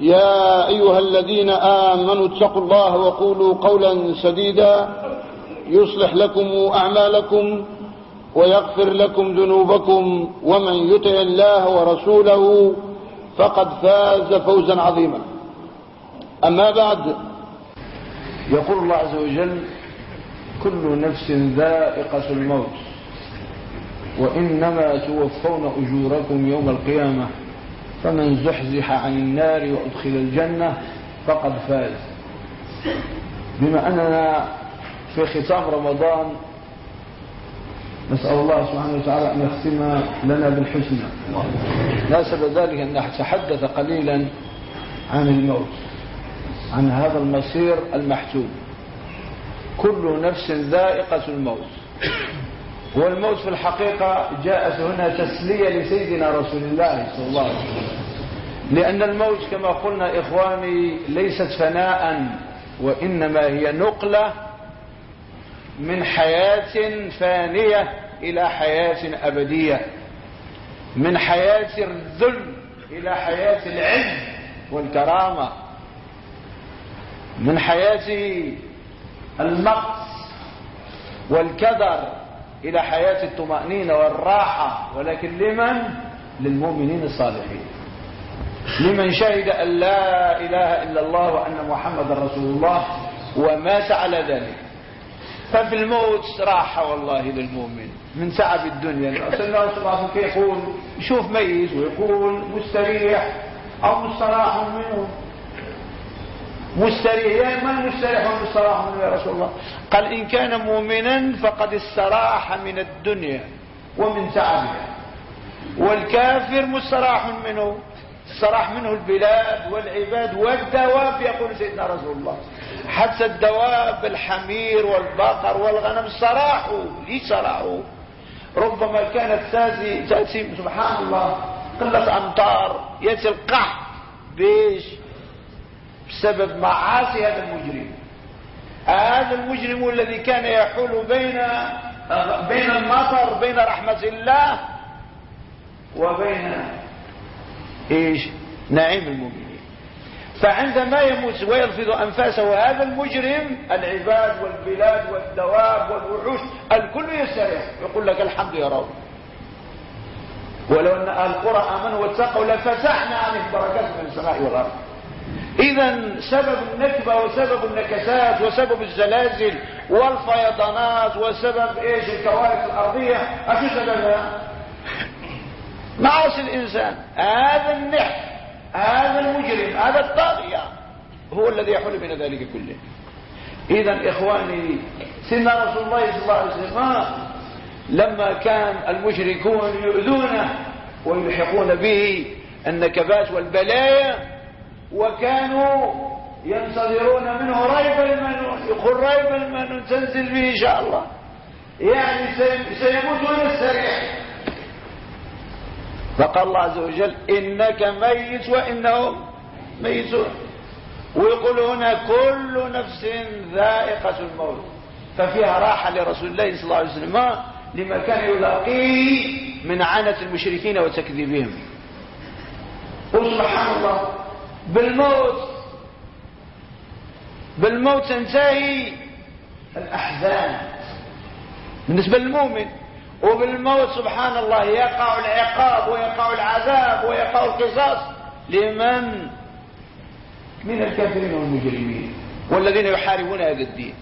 يا أيها الذين آمنوا اتقوا الله وقولوا قولا سديدا يصلح لكم أعمالكم ويغفر لكم ذنوبكم ومن يطع الله ورسوله فقد فاز فوزا عظيما. أما بعد يقول الله عز وجل كل نفس ذائقة الموت وإنما توفون أجوركم يوم القيامة. فمن زحزح عن النار وأدخل الجنة فقد فاز. بما أننا في ختام رمضان نسأل الله سبحانه وتعالى أن يختم لنا بالحسنى. ناسب ذلك أن نتحدث قليلا عن الموت عن هذا المصير المحتوم. كل نفس ذائقة الموت. والموت في الحقيقة جاءت هنا تسلية لسيدنا رسول الله صلى الله عليه وسلم. لأن الموت كما قلنا إخواني ليست فناء وإنما هي نقلة من حياة فانية إلى حياة أبدية. من حياة الذل إلى حياة العز والكرامة. من حياة المقص والكدر إلى حياة الطمأنينة والراحة ولكن لمن؟ للمؤمنين الصالحين. لمن شهد أن لا إله إلا الله وأن محمد رسول الله ومات على ذلك. ففي الموت راحة والله للمؤمن. من تعب الدنيا. صلى الله عليه وسلم يقول يشوف ميت ويقول مستريح أو مستراح منه. مستريح من مستريح ومستراح منه يا رسول الله؟ قال إن كان مؤمنا فقد استراح من الدنيا ومن تعبها والكافر مستراح منه استراح منه البلاد والعباد والدواب يقول سيدنا رسول الله. حتى الدواب الحمير والبقر والغنم استراحوا ليش استراحوا؟ ربما كانت تاتي سبحان الله قلة أمطار ياتي القحط بيش. بسبب معاصي هذا المجرم. هذا المجرم الذي كان يحول بين بين المطر بين رحمة الله وبين إيش؟ نعيم المؤمنين. فعندما يموت ويلفظ أنفاسه هذا المجرم العباد والبلاد والدواب والوحوش الكل يستريح. يقول لك الحمد يا رب. ولو أن القرى آمنوا واتقوا لفتحنا عليهم بركات من السماء والأرض. إذا سبب النكبة وسبب النكسات وسبب الزلازل والفيضانات وسبب إيش؟ الكوارث الأرضية. اشو سببها معاصي الإنسان. هذا النح هذا المجرم هذا الطاغية هو الذي يحول بين ذلك كله. إذا إخواني سيدنا رسول الله صلى الله عليه وسلم لما كان المشركون يؤذونه ويلحقون به النكبات والبلايا وكانوا ينتظرون منه ريب المنون يقول ريب المنون تنزل به إن شاء الله. يعني سيموت ويستريح فقال الله عز وجل إنك ميت وإنهم ميتون. ويقول هنا كل نفس ذائقة الموت. ففيها راحة لرسول الله صلى الله عليه وسلم. لما كان يلاقيه من عنة المشركين وتكذيبهم. وسبحان الله. بالموت. بالموت تنتهي الأحزان. بالنسبة للمؤمن وبالموت سبحان الله يقع العقاب ويقع العذاب ويقع القصاص. لمن؟ من الكافرين والمجرمين. والذين يحاربون هذا الدين.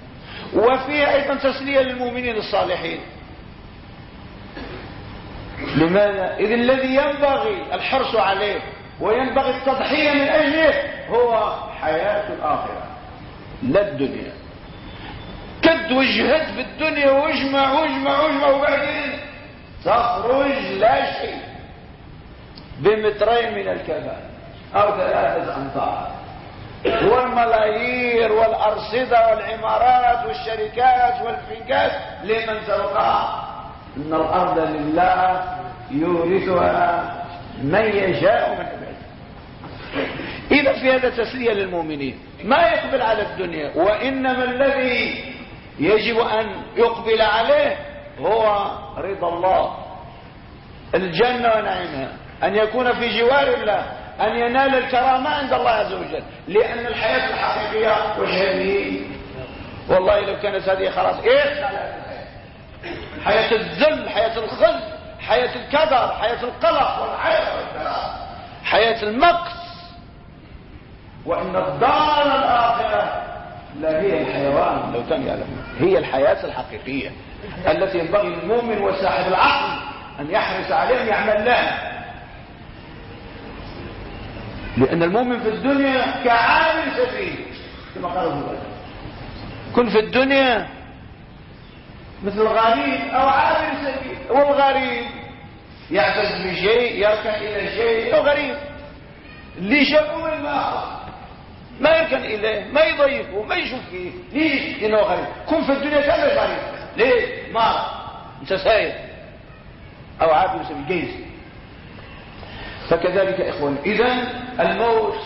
وفيها أيضا تسلية للمؤمنين الصالحين. لماذا؟ إذ الذي ينبغي الحرص عليه. وينبغي التضحية من أجله هو حياة الآخرة. لا الدنيا. كد وجهت في الدنيا واجمع واجمع واجمع وبعدين تخرج لا شيء. بمترين من الكفاء أو ثلاثة أمتار. والملايير والأرصدة والعمارات والشركات والفنكات لمن تبقى إن الأرض لله يورثها من يشاء من عباده إذا في هذا تسلية للمؤمنين. ما يقبل على الدنيا. وإنما الذي يجب أن يقبل عليه هو رضا الله. الجنة ونعيمها. أن يكون في جوار الله. أن ينال الكرامة عند الله عز وجل. لأن الحياة الحقيقية وش هذه والله لو كانت هذه خلاص. إيش حياة الذل حياة الخزي حياة الكدر حياة القلق والعير حياة المقت. وإن الدار الآخرة لا هي الحيوان. لو كان يعلم هي الحياة الحقيقية. التي ينبغي المؤمن وصاحب العقل أن يحرص عليها يعمل لها. لأن المؤمن في الدنيا كعامل سبيل كما قال ابن كن في الدنيا مثل الغريب أو عامل سبيل والغريب يعتز بشيء يركن إلى شيء أو غريب. شافه من ما ما يركن إليه ما يضيفه ما يشوف فيه. ليش؟ لأنه غريب. كن في الدنيا كان غريب. ليه؟ ما. أنت ساير أو عابر سبيل جيز فكذلك إخوان. إذا الموت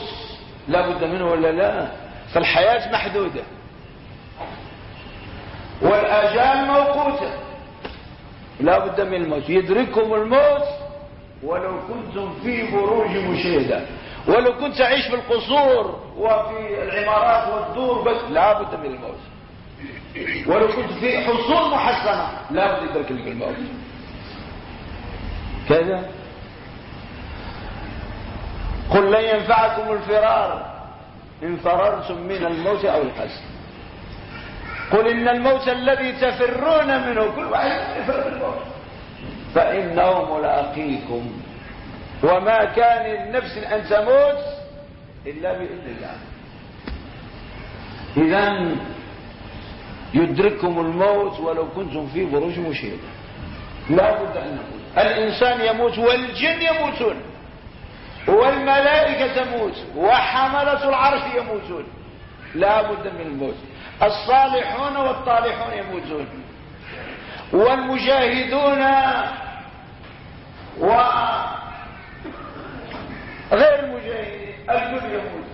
لا بد منه ولا لا؟ فالحياة محدودة. والآجال موقوتة. لا بد من الموت. يدرككم الموت ولو كنتم في بروج مشيدة. ولو كنت تعيش في القصور. وفي العمارات والدور بس. لا بد من الموت. ولو كنت في حصول محسنة. لا بد يدرك الموت. كذا. قل لن ينفعكم الفرار إن فررتم من الموت أو الحسن قل إن الموت الذي تفرون منه كل واحد يفر من الموت. فإنه ملاقيكم. وما كان لنفس أن تموت إلا بإذن الله. إذا يدرككم الموت ولو كنتم في بروج مشيدة لا بد أن نقول. الإنسان يموت والجن يموتون والملائكة تموت وحملة العرش يموتون. لا بد من الموت. الصالحون والطالحون يموتون. والمجاهدون وغير المجاهدين الكل يموت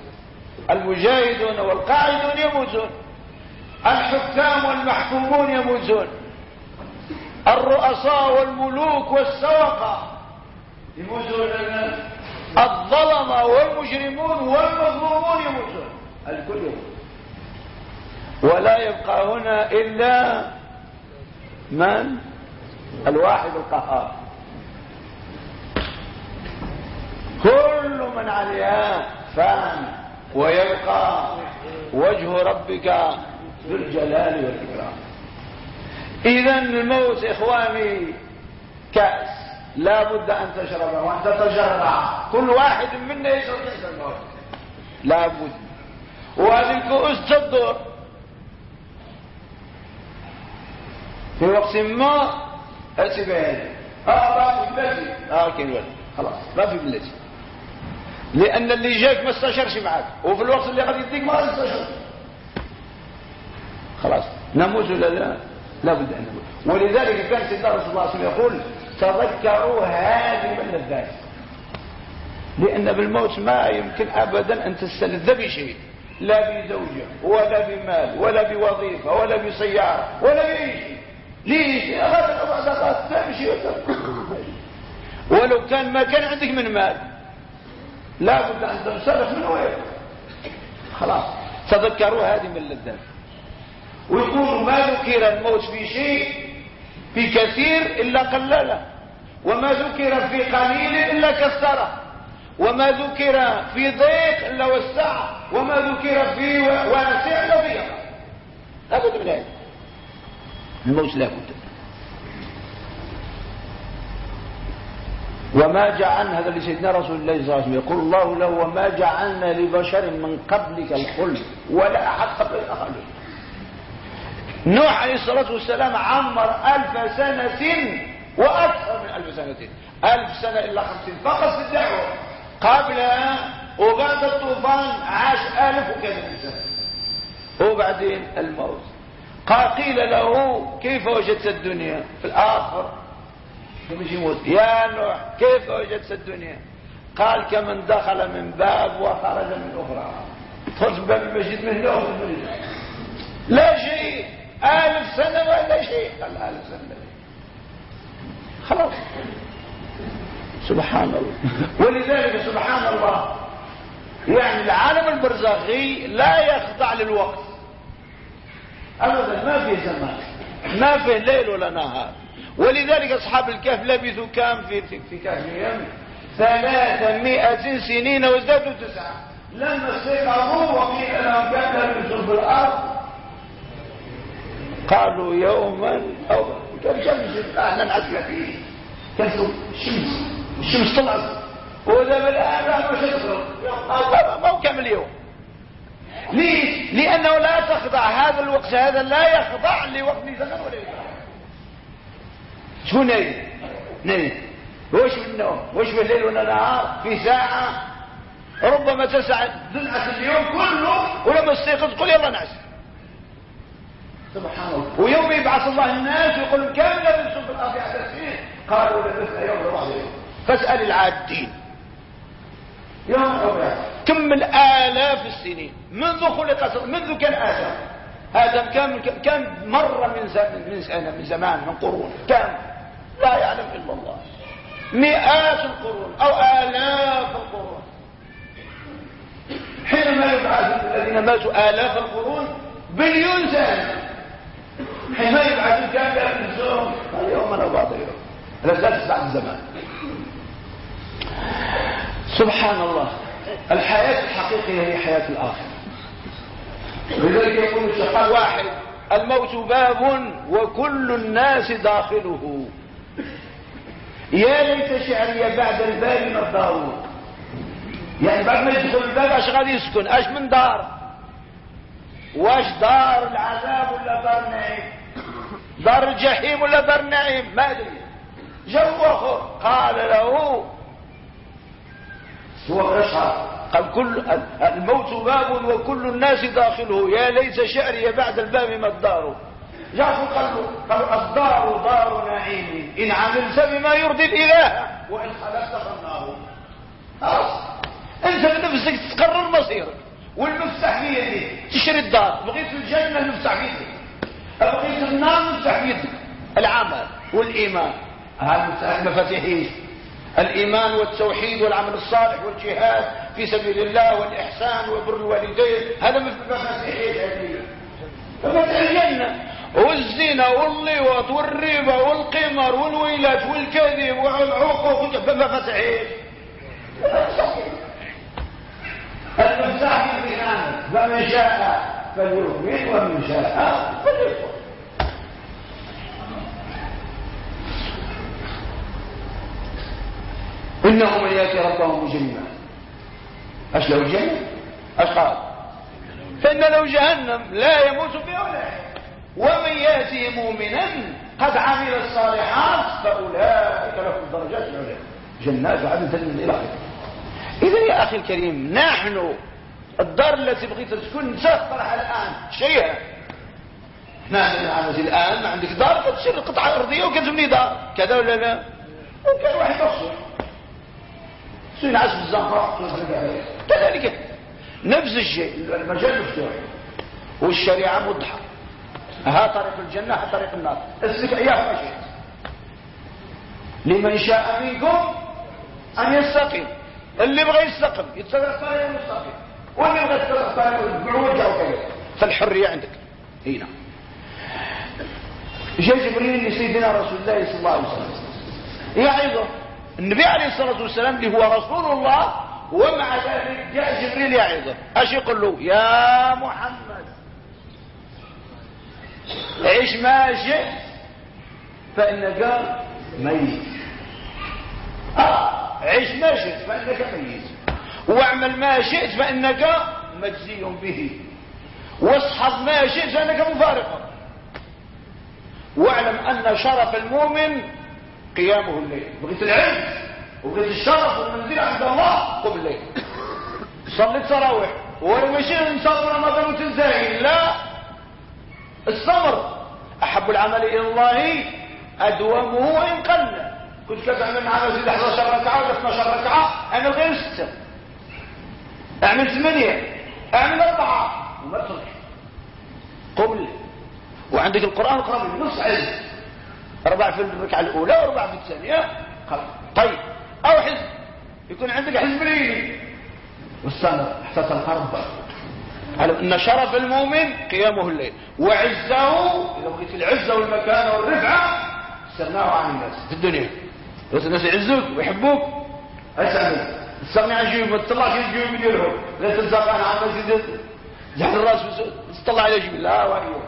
المجاهدون والقاعدون يموتون الحكام والمحكومون يموتون الرؤساء والملوك والسوقة يموتون الظلمة والمجرمون والمظلومون يموتون الكل. يموت ولا يبقى هنا إلا من؟ الواحد القهار. كل من عليها فان. ويبقى وجه ربك ذو الجلال والإكرام. إذا الموت إخواني كأس. لا بد أن تشربه وأن تتجرع كل واحد منا يشرب كأس الموت. لا بد. وهذه الكؤوس تدور في وقت ما بهذه آه ما في بلدي. آه كين خلاص ما في بلدي. لأن اللي جاك ما استشرش معك وفي الوقت اللي غادي يديك ما استشر خلاص. نموت ولا لا؟ لا بد أن نموت. ولذلك كان سيدنا رسول الله صلى الله عليه وسلم يقول تذكروا هذه اللذات لأن بالموت ما يمكن أبدا أن تستلذ بشيء. لا بزوجة ولا بمال ولا بوظيفة ولا بسيارة ولا بأي شيء. ليش غدا تمشي ولو كان ما كان عندك من مال. لا بد أن تنصرف من وين؟ خلاص. تذكروا هذه من اللذات ويقول ما ذكر الموت في شيء في كثير إلا قلله. وما ذكر في قليل إلا كثره. وما ذكر في ضيق إلا وسعه وما ذكر في واسع إلا ضيق. لابد من هذا. الموت لا وما جعلنا هذا لسيدنا رسول الله صلى الله عليه وسلم يقول الله له وما جعلنا لبشر من قبلك الخلد ولا أحد قبل الأخر نوح عليه الصلاة والسلام عمر ألف سنة وأكثر من ألف سنة. ألف سنة إلا خمسين. فقط في الدعوة. قبلها وبعد الطوفان عاش ألف وكذا سنة. وبعدين الموت. قال قيل له كيف وجدت الدنيا؟ في الآخر يا نوح كيف وجدت الدنيا؟ قال كمن دخل من باب وخرج من أخرى. خرج باب المسجد من هنا لا شيء. ألف سنة ولا شيء. قال ألف سنة. خلاص. سبحان الله. ولذلك سبحان الله يعني العالم البرزخي لا يخضع للوقت. ابدا ما في زمان. ما في ليل ولا نهار. ولذلك أصحاب الكهف لبثوا كام في في, في كهفهم ثلاثمائة سنين وازدادوا تسعة. لما استيقظوا وقيل لهم كان لبثوا في الأرض. قالوا يوما أو كم شمس إحنا نعسل فيه كسروا الشمس. الشمس طلعت. وذا الآن لا مش ما هو اليوم. ليه؟ لأنه لا تخضع. هذا الوقت هذا لا يخضع لوقت زمن ولا شو نايم نايم وش النوم؟ وش في الليل ولا النهار في ساعة؟ ربما تسع ذلعة اليوم كله. ولما استيقظ قل يلا نعس. سبحان الله. ويوم يبعث الله الناس ويقول كم لبثتم في الأرض سنين قالوا لبثنا يوم يوم فاسأل العادين. يوم كم الالاف السنين. منذ خلق منذ كان آدم. آدم كم كم مر من من سنه من زمان من قرون. كم؟ لا يعلم إلا الله. مئات القرون أو آلاف القرون. حينما يبعث الذين ماتوا آلاف القرون بليون سنة. حينما يبعث كان يلبسون اليوم أنا بعض اليوم لا تسمع الزمان. سبحان الله. الحياة الحقيقية هي حياة الآخرة. لذلك يقول الشيخ واحد الموت باب وكل الناس داخله. يا ليت شعري بعد الباب الدار يعني بعد ما يدخل الباب اش غادي يسكن؟ اش من دار؟ واش دار العذاب ولا دار النعيم دار الجحيم ولا دار النعيم؟ ما أدري. جو اخر قال له هو الاشهر قال كل الموت باب وكل الناس داخله. يا ليت شعري بعد الباب ما الدار. جعفر قال له قال الدار دار نعيم. إن عملت بما يرضي الإله. وإن خلفت فالنار. خلاص. أنت بنفسك تقرر مصيرك. والمفتاح في يديك تشري الدار. بغيت الجنة المفتاح في يديك بغيت النار المفتاح في يديك العمل والإيمان. هذا المفاتيح الإيمان والتوحيد والعمل الصالح والجهاد في سبيل الله والإحسان وبر الوالدين. هذا الجنة مفاتيح الجنة. والزنا واللواط والربا والقمر والويلات والكذب والعقوق مفاتيح المفتاح في فمن شاء فليؤمن ومن شاء فليكفر. إنه من يأتي ربه مجرما أش له الجنة؟ أش قال فإن له جهنم لا يموت فيها ولا ومن يأتي مؤمنا قد عمل الصالحات فأولئك لهم درجات العليا. جنات عدن تجد إلى إذا يا أخي الكريم نحن الدار التي بغيت تكون تسخرها الآن شيئا. نحن الآن ما عندك دار فتشير قطعة أرضية وكتبني دار. كذا ولا لا؟ وكان واحد مخصوص سين عزم الزهراء كذلك. نفس الشيء المجال مفتوح. والشريعة مضحة ها طريق الجنة ها طريق النار. اسلك اياه ما شئت لمن شاء منكم أن يستقيم. اللي بغى يستقيم يتبع الطريق المستقيم واللي بغى يتبع الطريق المعوجة وكذا فالحرية عندك. هنا جاء جبريل لسيدنا رسول الله صلى الله عليه وسلم. يعظه النبي عليه الصلاة والسلام اللي هو رسول الله ومع ذلك جاء جبريل يعظه أش يقول له؟ يا محمد. عيش ما شئت فإنك ميت. آه عيش ما شئت فإنك ميت. واعمل ما شئت فإنك مجزي به. واصحب ما شئت فإنك مفارق. واعلم أن شرف المؤمن قيامه الليل. بغيت العلم وبغيت الشرف والمنزل عند الله قم الليل. صليت تراويح ولو ماشي نصبر رمضان وتنتهي لا. الصبر. أحب العمل إلى الله أدومه وإن قل. كنت كتعمل معنا زيد 11 ركعة ولا 12 ركعة؟ أعمل غير ستة. أعمل ثمانية. أعمل أربعة. وما ترك. قبل. وعندك القرآن اقرا من نص علم. أربع في الركعة الأولى واربع في الثانية. خلاص طيب. أو حزب. يكون عندك حزب ليلي. احساس القرب على إن شرف المؤمن قيامه الليل. وعزه إذا بغيت العزة والمكانة والرفعة استغناه عن الناس. في الدنيا. بس الناس يعزوك ويحبوك. اسال استغني عن جيوب ما تطلعش الجيوب ديالهم لا تلزق أنا عم زحل الرأس تطلع على جيب لا وايوه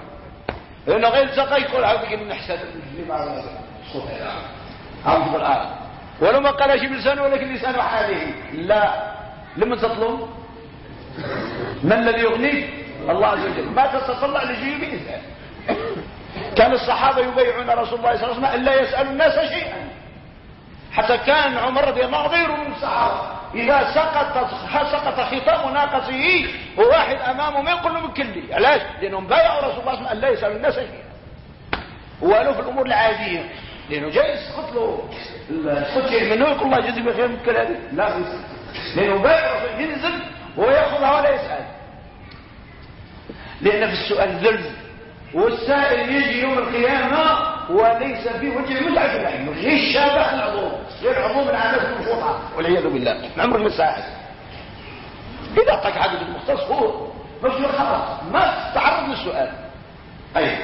لأنه غير تلقى يقول عاودك من أحسن. على الصوت الان ولو ما قالش بلسانه ولكن لسانه حاله. لا. لما تطلب؟ من الذي يغنيك؟ الله عز وجل. ما تتطلع لجيبه كان الصحابة يبيعون رسول الله صلى الله عليه وسلم ألا يسأل الناس شيئا. حتى كان عمر رضي الله عنه غير من الصحابة. إذا سقط سقط خطاب ناقصه وواحد أمامه ما يقول له بكلي علاش؟ لأنهم بايعوا رسول الله صلى الله عليه وسلم ألا يسأل الناس شيئا. وقالوا في الأمور العادية. لأنه جاي يسقط له السكر منه يقول الله يجزي بخير من كلامه لا. لأنه بايع ينزل ويأخذها ولا يسأل. لأن في السؤال ذل. والسائل يجي يوم القيامة وليس في وجه متعة العلم غير شابه العظوم. غير عظوم العادات المشروطة والعياذ بالله. عمرك ما إذا أعطاك حاجة المختص هو. مش خلاص. ما تعرض للسؤال. أي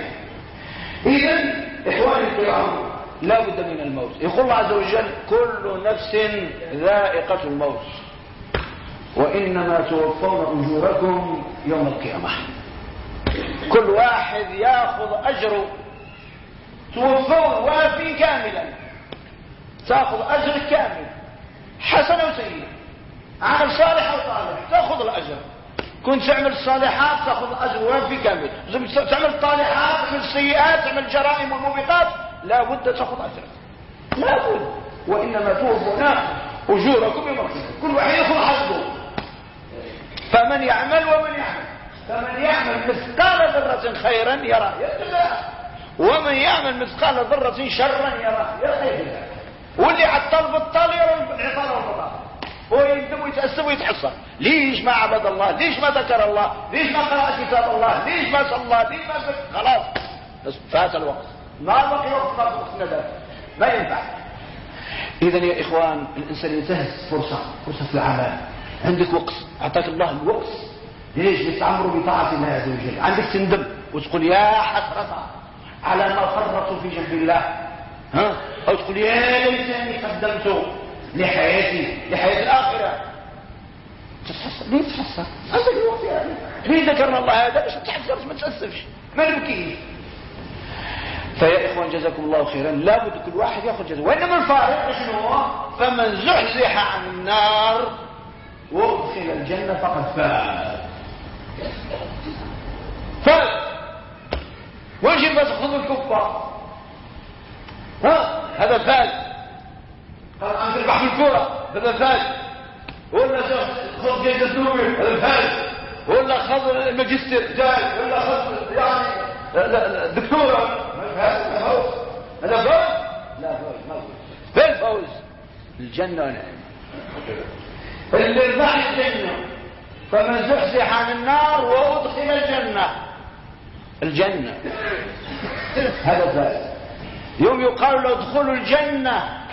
إذا إخواني الكرام لا بد من الموت. يقول الله عز وجل كل نفس ذائقة الموت. وإنما توفون أجوركم يوم القيامة. كل واحد يأخذ أجره توفون وافي كاملا. تأخذ أجر كامل. حسنة وسيئة عمل صالح أو صالح تأخذ الأجر. كنت تعمل الصالحات تأخذ الأجر وافي كامل. تعمل الطالحات تعمل السيئات تعمل الجرائم والموبقات لا بد تأخذ أجرك لا بد. وإنما توفون أجوركم يوم القيامة. كل واحد يأخذ حسبه. فمن يعمل ومن يعمل. فمن يعمل مثقال ذرة خيرا يرى ومن يعمل مثقال ذرة شرا يرى يرى واللي عطل بالطال يرى العطال والبطال ويندم ويتأسف ويتحصر ليش ما عبد الله؟ ليش ما ذكر الله؟ ليش ما قرأ كتاب الله؟ ليش ما صلى؟ ليش ما خلاص. فات الوقت. ما بقي وقت ما ما ينفع. اذا يا إخوان الإنسان ينتهز فرصة فرصة العمل. عندك وقت. أعطاك الله الوقت ليش بتعمروا بطاعة الله عز وجل. عندك تندم وتقول يا حسرة على ما فرطوا في جنب الله. ها؟ أو تقول يا ليتني قدمت لحياتي لحياة الآخرة. تتحسر؟ ليه تتحسر؟ عندك الوقت يعني ليه ذكرنا الله هذا؟ باش تحسرش ما تأسفش ما نبكيش فيا إخوان جزاكم الله خيرا. لابد كل واحد يأخذ جزاء. وإنما الفارق شنو هو فمن زحزح عن النار وأدخل الجنة فقد فاز. فاز. وجب تخذ الكفار ها هذا فاز. قال عن تربح الكرة هذا فاز. ولا خذ جيد نوبل هذا فاز. ولا خذ الماجستير. جاي. ولا خذ يعني دكتورة. هذا فوز. هذا فوز لا فوز. فوز. فين الفوز الجنة. ونعم اللي ربح الجنة فمن زحزح عن النار وأدخل الجنة. الجنة. هذا فاز يوم يقال له ادخلوا الجنة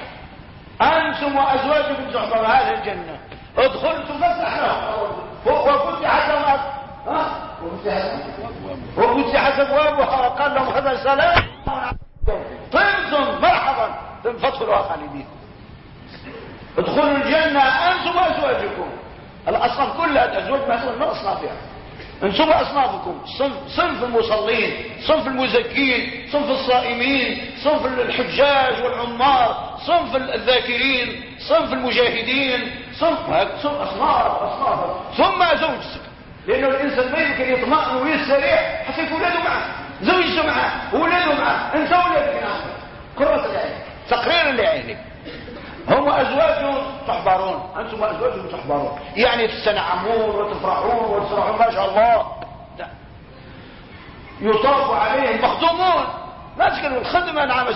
أنتم وأزواجكم تحضر هذه الجنة. تفتح لهم وفتحت وفتحت أبوابها وقال لهم هذا سلام. طيبتم مرحبا. فادخلوها خالدين. ادخلوا الجنة أنتم وأزواجكم. الأصناف كلها الأزواج ما من أصنافها أنتم اصنافكم صنف, صنف المصلين صنف المزكين صنف الصائمين صنف الحجاج والعمار صنف الذاكرين صنف المجاهدين صنف صنف اصناف أصناف. ثم زوجتك لأنه الإنسان ما يمكن يطمئن ويستريح حتى يكون ولاده معه. زوجته معه ولاده معه أنت ولادك معه قرة العين تقريرا لعينك. هم أزواجهم تحبرون أنتم أزواجهم تحبرون يعني تستنعمون وتفرحون وتفرحون. ما شاء الله. يطاف عليهم مخدومون. لا تكلموا الخدمة نعم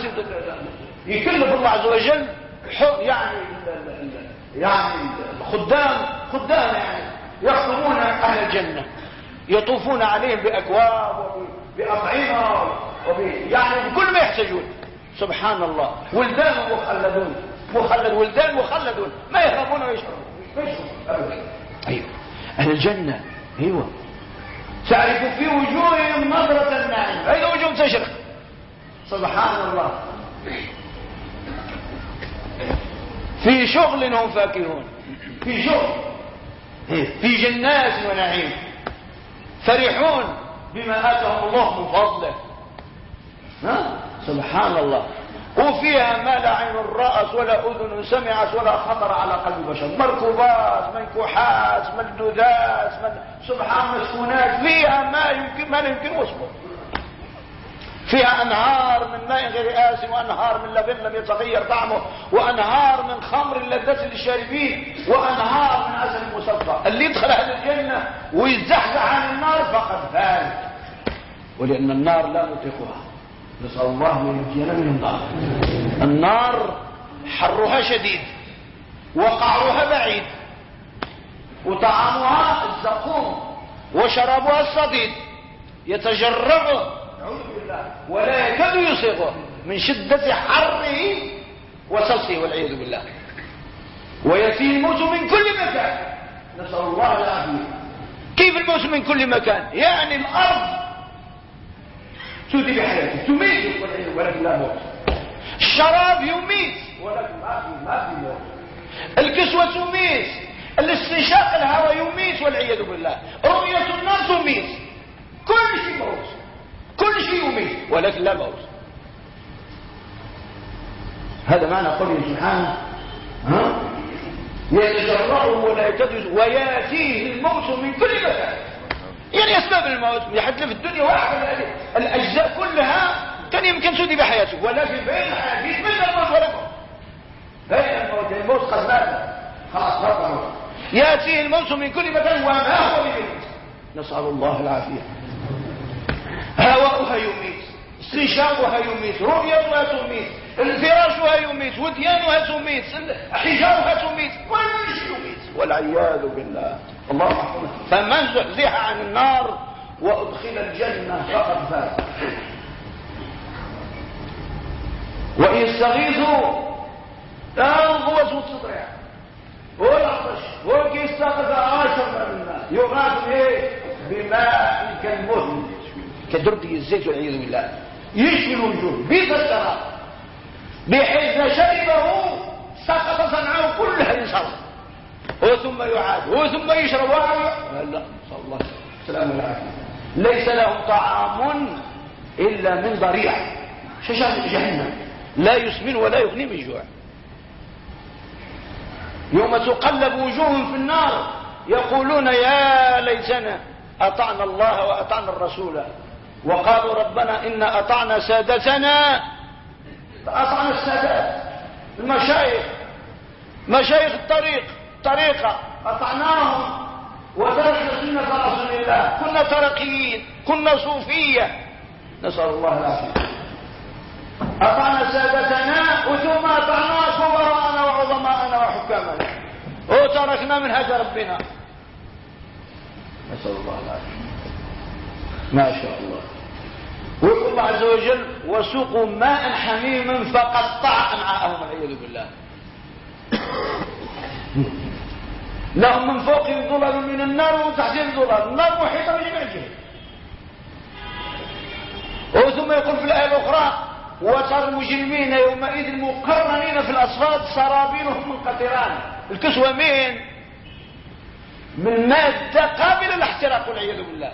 يكلف الله عز وجل يعني يعني الخدام خدام يعني. يخدمون أهل الجنة. يطوفون عليهم بأكواب وبأطعمة وب... يعني بكل ما يحتاجون. سبحان الله. ولدان مخلدون. مخلد ولدان مخلدون ما يهربون ويشربون. أيوه أهل الجنة أيوه. تعرف في وجوههم نظرة النعيم اين وجوه تشرق؟ سبحان الله. في شغل هم فاكهون. في شغل. في جنات ونعيم. فرحون بما آتهم الله من فضله. ها؟ سبحان الله. وفيها ما لا عين رأت ولا أذن سمعت ولا خطر على قلب بشر. مركوبات منكوحات ملدودات من سبحان مسكونات فيها ما يمكن ما لا يمكن وصفه. فيها أنهار من ماء غير آسن وأنهار من لبن لم يتغير طعمه وأنهار من خمر لذة للشاربين وأنهار من عسل مصفى اللي يدخل أهل الجنة ويزحزح عن النار فقد فاز. ولأن النار لا نطيقها نسأل الله أن ينجينا من النار. النار حرها شديد وقعرها بعيد وطعامها الزقوم وشرابها الصديد يتجرعه ولا يكاد يصيغه من شدة حره وصلصه والعياذ بالله. ويأتيه الموت من كل مكان. نسأل الله العافية. كيف الموت من كل مكان؟ يعني الأرض تؤدي بحياته تميت ولكن لا موت. الشراب يميت. ولكن ما في ما في موت. الكسوة تميت. الاستنشاق الهواء يميت والعياذ بالله. رؤية النار تميت. كل شيء موت. كل شيء يميت. ولكن لا موت. هذا معنى قوله سبحانه ها؟ يتجرعه ولا يكاد ويأتيه الموت من كل مكان. يعني أسباب الموت حتى في الدنيا واحد الأجزاء كلها كان يمكن تودي بحياته ولكن بين الحديث بين الموت الموت بين الموت الموت قد مات. خلاص بطل الموت. يأتيه الموت من كل مكان وما هو بموت نسأل الله العافية. هواؤها يميت استنشاقها يميت رؤيتها تميت. انفراشها يميت وديانها تميت حجارها تميت كل شيء يميت. والعياذ بالله. الله فمن زحزح عن النار وأدخل الجنة فقد فاز. وإن يستغيثوا تنغوز وتضيع هو العطش هو كي يستغيث عاشر من الماء يغاث إيه؟ بماء كالمهل. كدرب الزيت والعياذ بالله. يشفي الوجوه بيت الشراب. بحيث شربه سقط صنعه كلها ينصرف وثم يعاد وثم يشرب. لا صلى الله السلام والعافيه ليس لهم طعام إلا من ضريع. شجر جهنم. لا يسمن ولا يغني من جوع. يوم تقلب وجوههم في النار يقولون يا ليتنا أطعنا الله وأطعنا الرسول. وقالوا ربنا إنا أطعنا سادتنا أطعنا السادات. المشايخ. مشايخ الطريق. طريقة. أطعناهم. وتركنا سنة رسول الله. كنا ترقيين. كنا صوفية. نسأل الله العافية. أطعنا سادتنا وثم أطعنا كبراءنا وعظماءنا وحكامنا. وتركنا منهج ربنا. نسأل الله العافية. ما شاء الله. الله عز وجل وسوقوا ماء حميما فقطع امعاءهم والعياذ بالله. لهم من فوقهم ظلل من النار ومن تحتهم ظلل. النار محيطة بجميع الجهات وثم يقول في الآية الأخرى وترى المجرمين يومئذ مقرنين في الأصفاد سرابيلهم من قطران الكسوة مين؟ من مادة قابلة للاحتراق والعياذ بالله.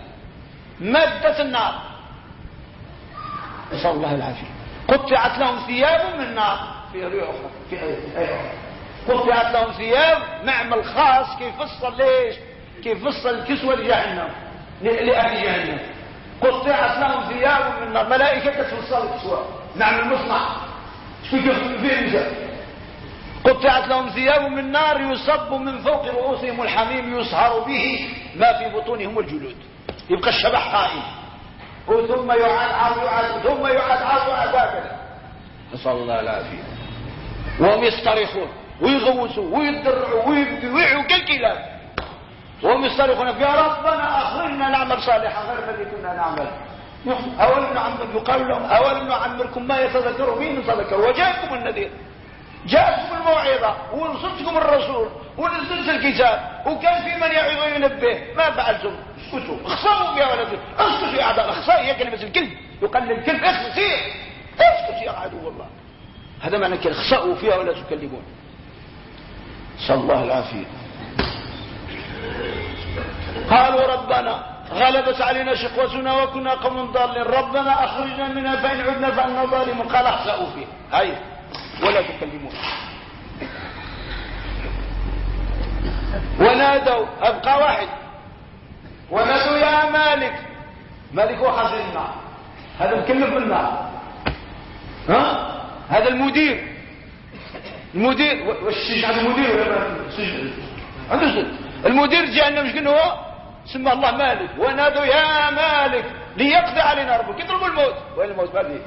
مادة النار. نسأل الله العافية. قطعت لهم ثياب من نار. في رواية أخرى. في آية أخرى. قطعت لهم ثياب. معمل خاص كيف فصل ليش؟ كيف فصل الكسوة لجهنم. لأهل جهنم. قطعت لهم ثياب من نار. ملائكة تفصل الكسوة معمل مصنع في قطعت لهم ثياب من نار. يصب من فوق رؤوسهم الحميم. يصهر به ما في بطونهم الجلود. يبقى الشبح قائم. ثم يعاد يعاد ثم يعاد عرض هكذا. نسأل الله العافية. وهم يسترخون ويغوسوا ويدرعوا ويبيعوا كالكلاب. وهم يصرخون يا ربنا أخرجنا نعمل صالحا غير الذي كنا نعمل. اولم نعمر يقال لهم اولم نعمركم ما يتذكر به من تذكر وجاءكم النذير. جاءتكم الموعظة ونصرتكم الرسول. ونزلت الكتاب وكان في من يعظ وينبه. ما فعلتم؟ اسكتوا اخصموا يا ولد. اسكتوا يا أعداء الاخصاء هي كلمة الكلب. يقال للكلب اخسئ اسكت يا عدو الله. هذا معنى كلمة اخسأوا فيها ولا تكلمون. صلى الله العافية. قالوا ربنا غلبت علينا شقوتنا وكنا قوم ضالين. ربنا أخرجنا منها فان عدنا فأنا ظالمون قال اخسأوا فيه هاي ولا تكلمون. ونادوا أبقى واحد. ونادوا يا مالك. مالك النار هذا مكلف بالنار ها؟ هذا المدير. المدير وش عنده مدير ولا سجن عنده سجن. المدير جهنم مش هو؟ سمى الله مالك. ونادوا يا مالك ليقضي علينا ربك. يضربوا الموت. وين الموت فيه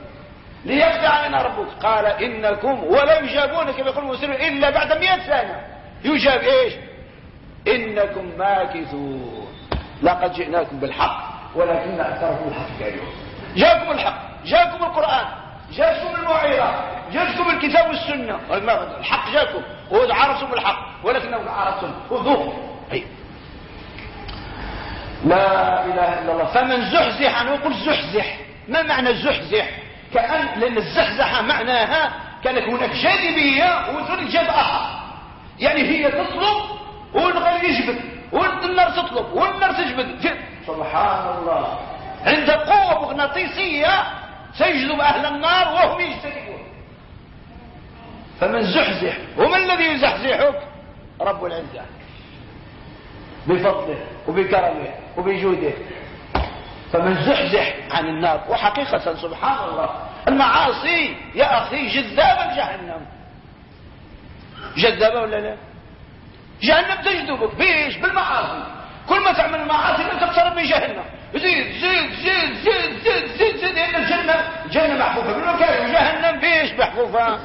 ليقضي علينا ربك. قال إنكم ولا يجابون كما يقول المسلمون إلا بعد مئة سنة. يجاب إيش؟ إنكم ماكثون. لقد جئناكم بالحق ولكن اكثركم الحق كارهون. جاءكم الحق جاءكم القرآن جاءكم الموعظه جاءكم الكتاب والسنة. الحق جاءكم وعرفتم الحق ولكنكم عرفتم وذوقوا لا إله إلا الله. فمن زحزح عنه يقول زحزح. ما معنى زحزح؟ كأن لأن الزحزحة معناها كانت هناك جاذبية جاب آخر يعني هي تطلب والغير يجبد والنار تطلب والنار تجبد. سبحان الله عند قوة مغناطيسية سيجذب أهل النار وهم يجتنبون فمن زحزح ومن الذي يزحزحك؟ رب العزة. بفضله وبكرمه وبجوده. فمن زحزح عن النار وحقيقة سبحان الله المعاصي يا أخي جذابة جهنم. جذابة ولا لا؟ جهنم تجذبك. بيش بالمعاصي. كل ما تعمل المعاصي انت تقترب من جهنم. زيد زيد زيد زيد زيد زيد زيد لأن الجنة. الجنة محفوفة. بالمكاره جهنم بيش محفوفة.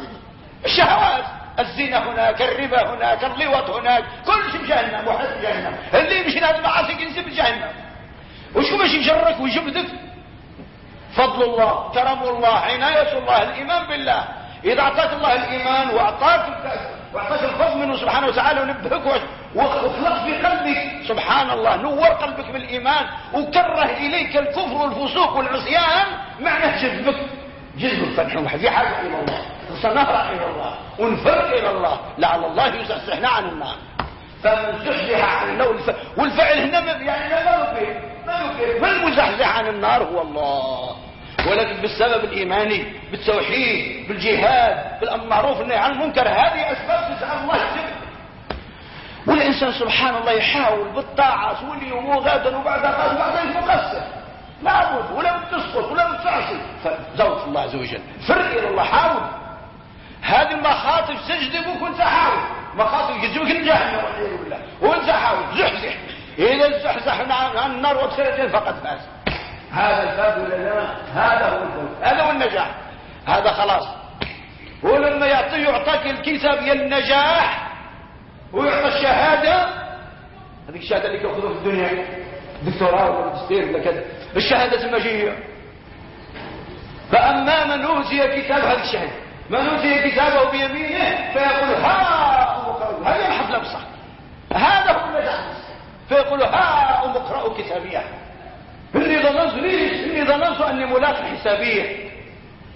الشهوات. الزنا هناك الربا هناك اللواط هناك. كل شيء جهنم وحسب جهنم اللي يمشي هذه المعاصي ينسب جهنم وشو باش يجرك ويجبدك فضل الله كرم الله عناية الله الإيمان بالله. إذا أعطاك الله الإيمان وأعطاك واعطاك الفضل منه سبحانه وتعالى ونبهك وخلق في قلبك. سبحان الله نور قلبك بالإيمان وكره إليك الكفر والفسوق والعصيان معنى جذبك. جذبك في حاجة إلى الله. سنهرع إلى الله. ونفر إلى الله. لعل الله يزحزحنا عن النار فمن زحزح عن النار والفعل هنا يعني لا فيه والمزحزح عن النار هو الله. ولكن بالسبب الإيماني بالتوحيد بالجهاد بالمعروف والنهي عن المنكر هذه أسباب تسعى الله يجب والإنسان سبحان الله يحاول بالطاعة واليوم وغدا وبعد غدا وبعد مقصر لا بد ولا تسقط ولا تعصي. فزوج الله عز وجل. فر إلى الله حاول. هذه المخاطر تجذبك وانت حاول مخاطر يجذبك الجهنم والعياذ بالله. وانت حاول. زحزح. إذا زحزحنا عن النار وكسرت فقد فاز. هذا لا؟ هذا هو الفوز هذا هو النجاح. هذا خلاص. ولما يعطي يعطيك الكتاب يا النجاح ويعطى الشهادة. هذيك الشهادة اللي تأخذها في الدنيا. دكتوراه ولا ماجستير ولا كذا. الشهادة المجيئة فأما من أوتي كتاب هذه الشهادة من أوتي كتابه بيمينه فيقول ها هذه الحفلة بصح هذا هو النجاح. فيقول ها اقرأوا كتابية. إني ظننت ليش؟ إني ظننت أني ملاق حسابية.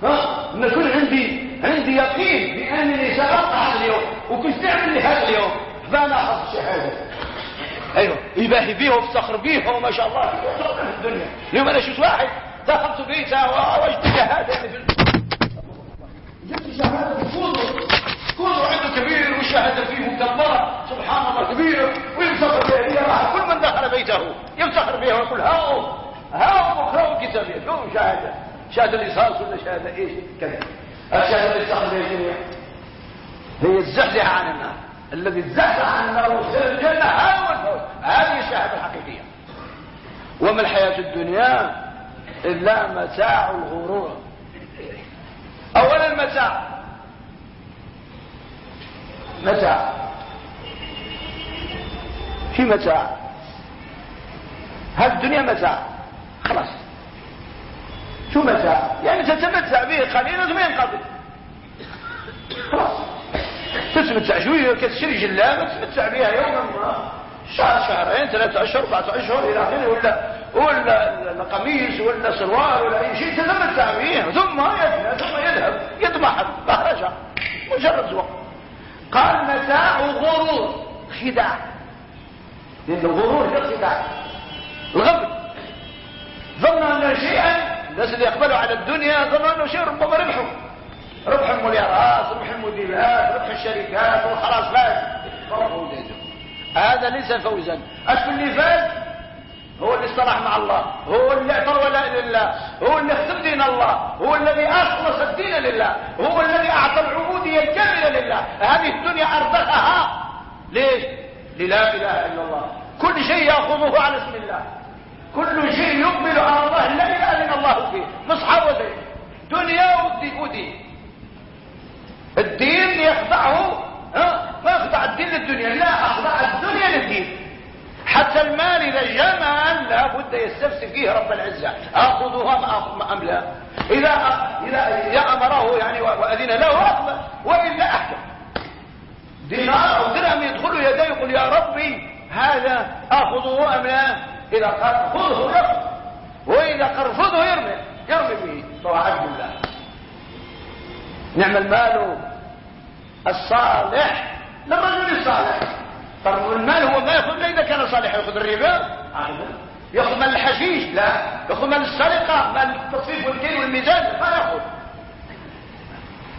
ها؟ أن كل عندي عندي يقين بأنني سأقع هذا اليوم. وكنت تعمل لي هذا اليوم. فأنا أخذ الشهادة أيوه. يباهي بيها ويفتخر بيها وما شاء الله. في الدنيا. اليوم أنا شفت واحد. دخلت بيته ووجدت شهاده في جبت شهادة كله كله عنده كبير. والشهادة فيه مكبرة. سبحان الله كبير ويفتخر بها. كل من دخل بيته يفتخر بها. ويقول هاو. هاو اقرأوا كتابي. شو شهاده شهاده الاصاص ولا شهاده إيش؟ كذا. الشهاده اللي يفتخر بها هي الزحزحه عن النار. الذي زحزح عن النار وصل الجنة. هذا هو الفوز. هذه الشهاده الحقيقية. وما الحياة الدنيا إلا متاع الغرور. اولا المتاع متاع. في متاع. هذه الدنيا متاع. خلاص. شو متاع يعني تتمتع به قليلا ثم ينقضي. خلاص. تتمتع شوية كتشري جلابة تتمتع بها يوما ما شهر شهرين ثلاثة أشهر أربعة أشهر إلى آخره ولا ولا قميص ولا سروال ولا أي شيء تتمتع به ثم يذهب ثم يذهب يضمحل بهرجة مجرد زوق قال متاع غرور. خداع. لأن الغرور هي الخداع الغبن. ظن أن شيئا الناس اللي يقبلوا على الدنيا ظنوا أنه شيء ربما ربحوا ربح المليارات ربح المديرات ربح الشركات وخلاص لا هذا ليس فوزا. أشكو اللي فاز؟ هو اللي اصطلح مع الله. هو اللي اعتر ولا لله. هو اللي خدم دين الله. هو الذي أخلص الدين لله. هو الذي أعطى العبودية الكاملة لله. هذه الدنيا اربخها ليش؟ للا إله إلا الله. كل شيء يأخذه على اسم الله. كل شيء يقبل على الله. لا إله إلا الله فيه. مصحف وزين دنيا ودين الدين يخضعه ما يخضع الدين للدنيا. لا أخضع الدنيا للدين. حتى المال إذا جمال لابد يستفسر فيه رب العزة. آخذها ام لا إذا إذا أمره يعني وأذن له اقبل وإلا أحكم. دينار أو درهم يدخل يديه يقول يا ربي هذا آخذه أم لا؟ إذا قال خذه ياخذ وإذا قرفضه يرمي يرمي به. فهو عبد الله نعم المال الصالح للرجل الصالح. طب المال هو ما يأخذ إذا كان صالحا يأخذ الربا؟ يأخذ مال الحشيش؟ لا. يأخذ مال السرقة مال التصفيف والكيل والميزان؟ ما يأخذ.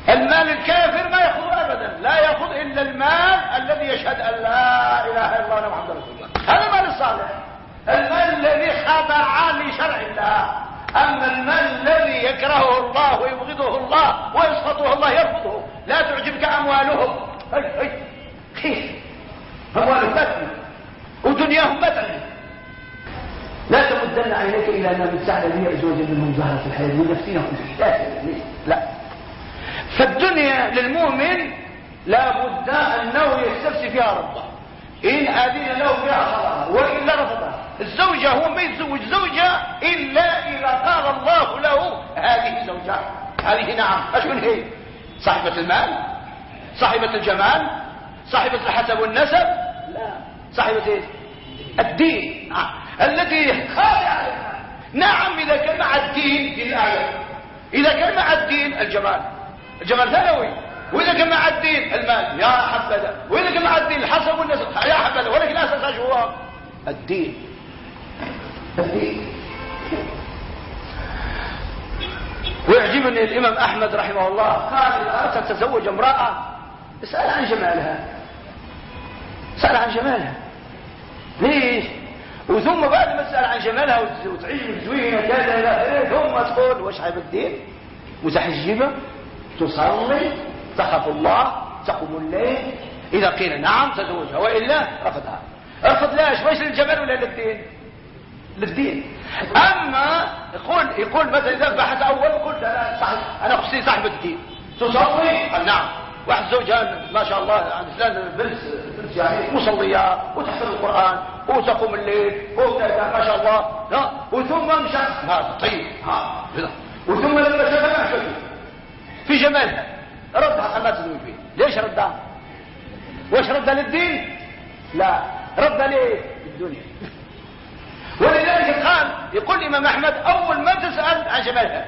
المال الكافر ما يأخذ ابدا. لا يأخذ إلا المال الذي يشهد أن لا إله إلا الله محمد رسول الله. هذا مال الصالح. المال الذي خضع لشرع الله. أما المال الذي يكرهه الله ويبغضه الله ويسخطه الله يرفضه. لا تعجبك أموالهم. هي هي أموالهم مثل ودنياهم مثل لا تمدن عينيك إلى أن من سعد لي ازواجا منهم زهره الحياة لنفسهم لا. فالدنيا للمؤمن لا بد أنه يستفسي فيها ربه. إن آذن له بها خلاص والا رفضها الزوجة هو ما يتزوج زوجة إلا إذا قال الله له هذه زوجة. هذه نعم. أشكون هي؟ صاحبة المال؟ صاحبة الجمال؟ صاحبة الحسب والنسب؟ لا. صاحبة إيه الدين. آه. التي خاضعة نعم إذا كان مع الدين دين الآية. إذا كان مع الدين الجمال. الجمال ثانوي. وإذا كان مع الدين المال. يا حبذا. وإذا كان مع الدين الحسب والنسب. يا حبذا. ولكن أساس هو الدين. ويعجبني الإمام أحمد رحمه الله قال إذا أردت تتزوج امرأة اسأل عن جمالها. اسأل عن جمالها. ليش؟ وثم بعد ما تسأل عن جمالها وتعيش زوينة كذا ثم تقول واش حيب الدين؟ متحجبة تصلي تخاف الله تقوم الليل إذا قيل نعم تزوجها وإلا رفضها رفض لاش واش للجمال ولا للدين؟ للدين. أما يقول يقول مثلا إذا بحث أول قلت أنا صاحب أنا صاحبه الدين. تصلي؟ قال نعم. واحد زوجها ما شاء الله عند فلان بنت بنت يعني مصليات وتحفظ القرآن وتقوم الليل وكذا ما شاء الله. ها وثم مشى هذا طيب. ها. وثم لما شافها ما في جمالها ردها خلاها تزوج فيه ليش ردها واش ردها للدين؟ لا. ردها ليه الدنيا ولذلك قال يقول الإمام أحمد أول ما تسأل عن جمالها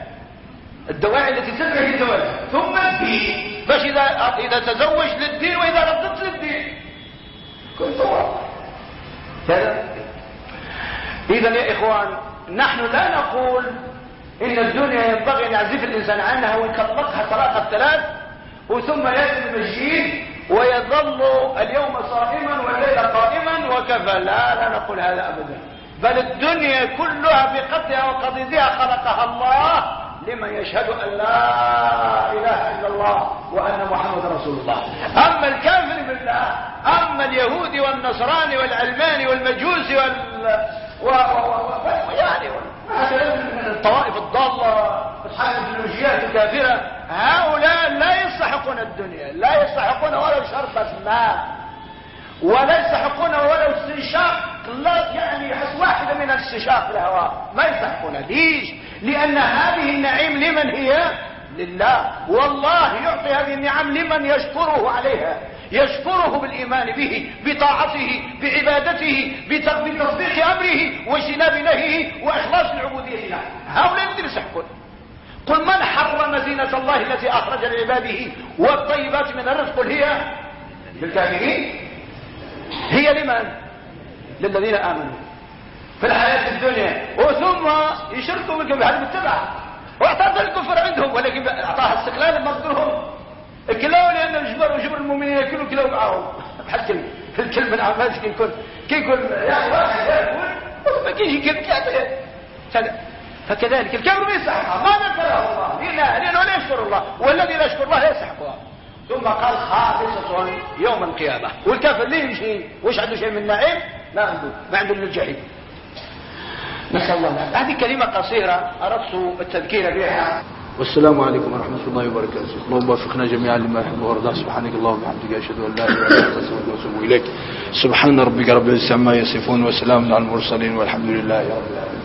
الدواعي التي تدعي للزواج ثم الدين. باش إذا إذا تزوج للدين وإذا ردت للدين. كنت إذا يا إخوان نحن لا نقول إن الدنيا ينبغي أن يعزف الإنسان عنها ويطلقها طلاق الثلاث وثم يأتي المجيد ويظل اليوم صائما والليل قائما وكفى. لا لا نقول هذا أبدا. بل الدنيا كلها بقدها وقضيها خلقها الله لمن يشهد أن لا إله إلا الله وأن محمد رسول الله. أما الكافر بالله أما اليهودي والنصراني والعلماني والمجوسي وال و... و... و... يعني الطوائف الضالة أصحاب الفيولوجيات الكافرة هؤلاء لا يستحقون الدنيا لا يستحقون ولو شربة ماء. ولا يستحقون ولو استنشاق. لا يعني واحدة من استنشاق الهواء ما يستحقون ليش؟ لأن هذه النعيم لمن هي؟ لله. والله يعطي هذه النعم لمن يشكره عليها. يشكره بالإيمان به بطاعته بعبادته بتطبيق أمره واجتناب نهيه وإخلاص العبودية له هؤلاء الذين يستحقون. قل من حرم زينة الله التي أخرج لعباده والطيبات من الرزق؟ هي للكافرين. هي لمن؟ للذين آمنوا. في الحياة الدنيا. وثم يشركوا بك بهذا المتبع واعطاها الكفر عندهم ولكن أعطاها استقلال مصدرهم كلاو لأن الجبر وجبر المؤمنين يأكلوا كلاو معاهم بحال الكلب من عماش كيكون كيكون يعني واحد ياكل ما كيجي كلب فكذلك. الكبر ما يستحقها ما ذكره الله. لأنه لا يشكر الله. والذي لا يشكر الله يستحقها ثم قال خالصة يوم القيامة. والكافر ليه يمشي وش عنده شيء من نعيم لا عنده ما عنده من الجحيم. نسأل الله هذه كلمة قصيرة أردت التذكير بها. والسلام عليكم ورحمة الله وبركاته. اللهم وفقنا جميعا لما يحب ويرضى سبحانك اللهم وبحمدك أشهد أن لا إله إلا أنت أستغفرك وأتوب إليك. سبحان ربك رب العزة عما يصفون وسلام على المرسلين والحمد لله رب العالمين.